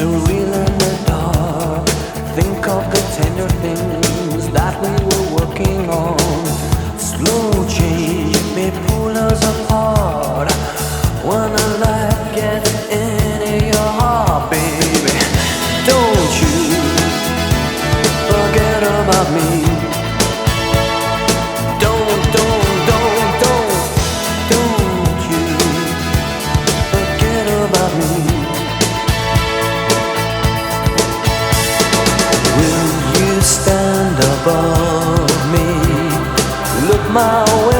So we the dark. Think of the tender things that we were working on. my way.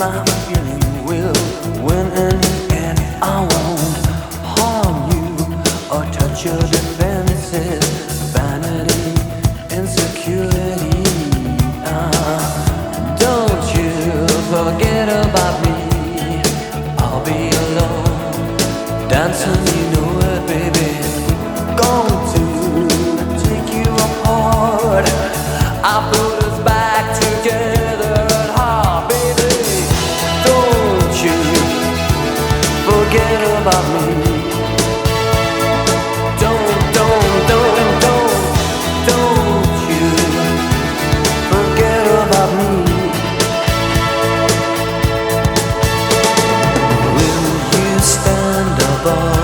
mom. above